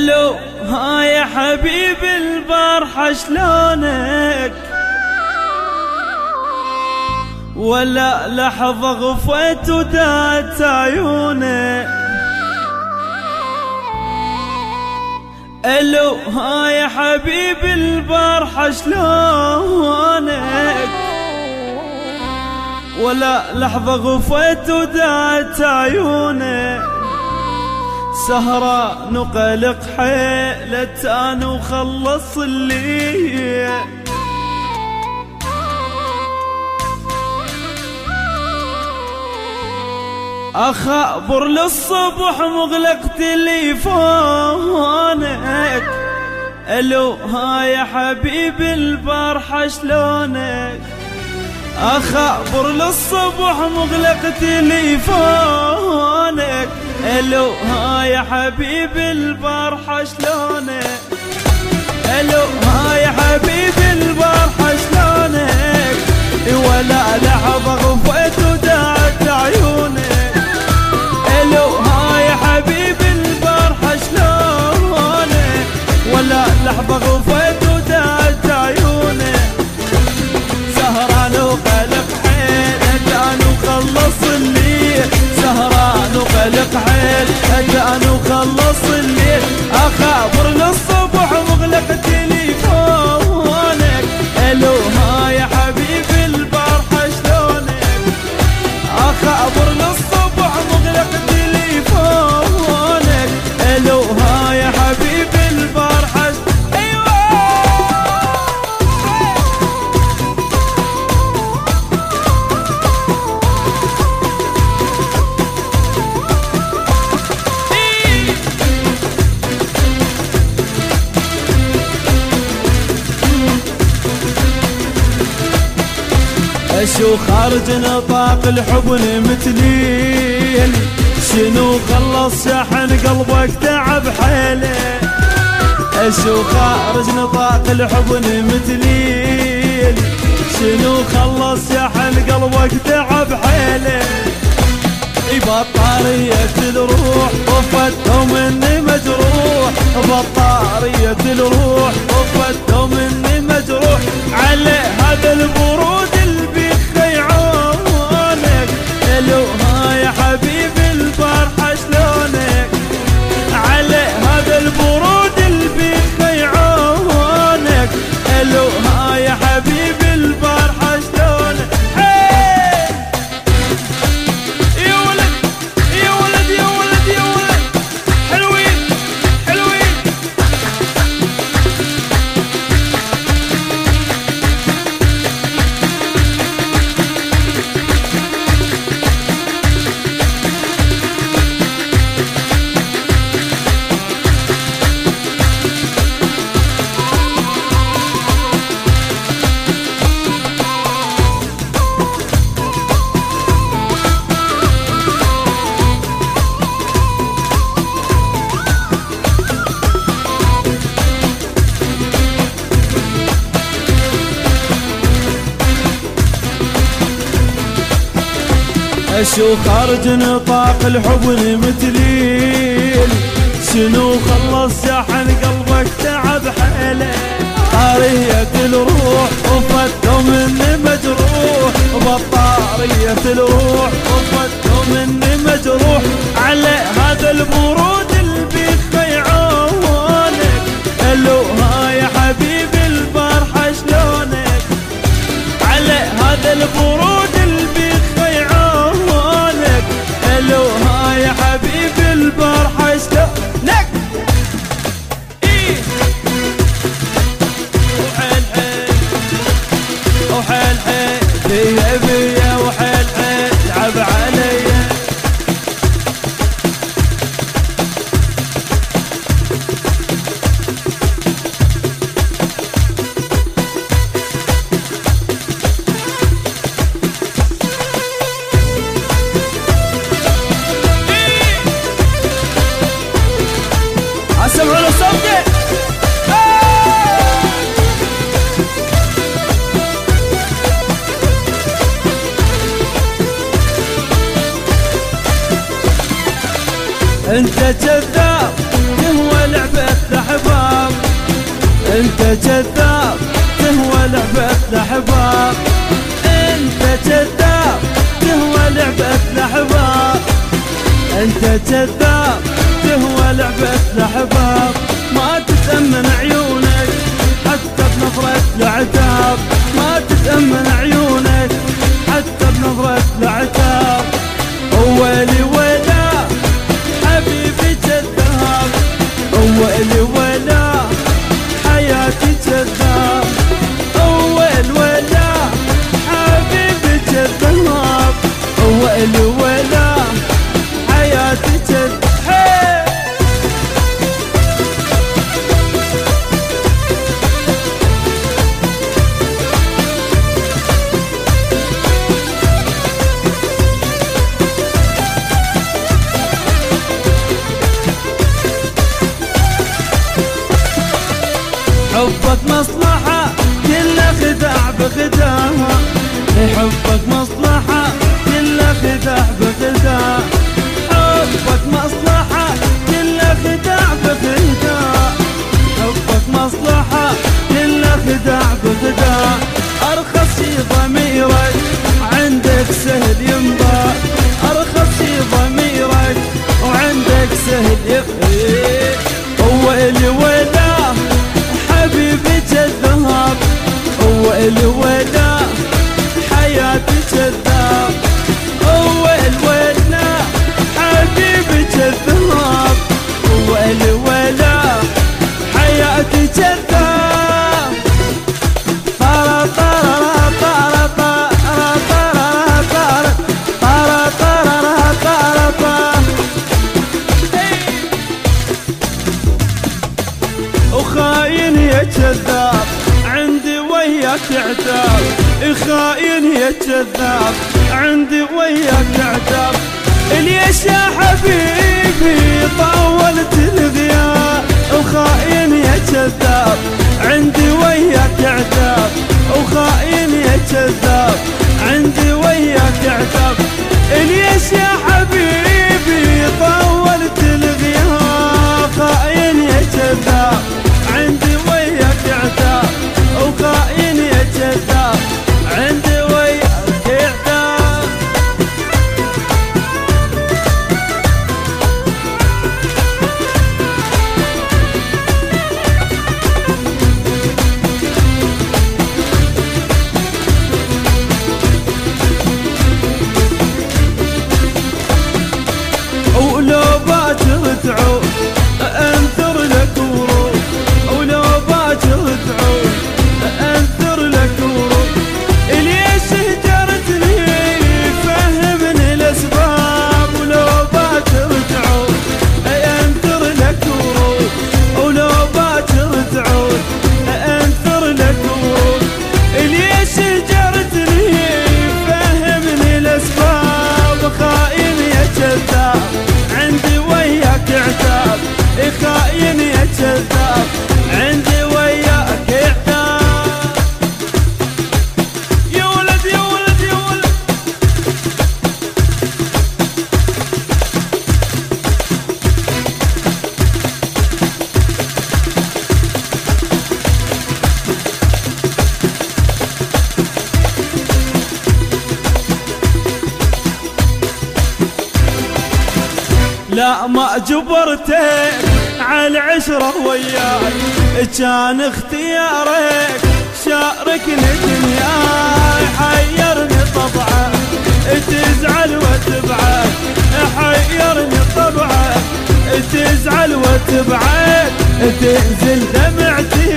ألو ها يا حبيب البارحة شلونك؟ ولا لحظة غفيت ودات عيونك. ألو ها يا حبيب البارحة شلونك؟ ولا لحظة غفيت ودات عيونك. سهرة نقلق حيلة أنا وخلص اللي أخبر للصبح مغلق تليفونك. ألو ها يا حبيب البارحة شلونك أخبر للصبح مغلق تليفونك. ألو ها يا حبيب البارحة شلونك ألو ها يا حبيب البارحة شلونك ولا لحظة غفيت ودعت عيونك ألو ها يا حبيب البارحة شلونك ولا لحظة غفيت حيل اجان وخلص. شو خارج نطاق الحب المثليل شنو خلص شحن قلبك تعب حيله شو خارج نطاق الحب المثليل شنو خلص شحن قلبك تعب حيله بطارية الروح وفتهم مني مجروح. بطارية الروح وفتهم شو خارج نطاق الحب المثليل شنو خلص شحن قلبك تعب حيله طارية الروح وفتوا مني مجروح. بطارية الروح وفتوا مني مجروح. على هذا البرود البيت بيعونك ألو ها يا انت جذاب تهوى لعبة الأحباب. انت جذاب تهوى لعبة الأحباب. انت جذاب تهوى لعبة الأحباب. انت جذاب تهوى لعبة الأحباب. ما تتأمن عيونك حتى بنظرة العتاب. ما تتأمن عيونك حتى بنظرة العتاب. ويلي فداها إيه حب عندي وياك أعتاب. ليش يا حبيبي طولت الغياب وخاين يا كذاب عندي وياك أعتاب. جبرتك على العشرة وياي. كان اختيارك شاركني دنياي حيرني طبعا تزعل وتبعد. حيرني طبعا تزعل وتبعد. تنزل دمعتي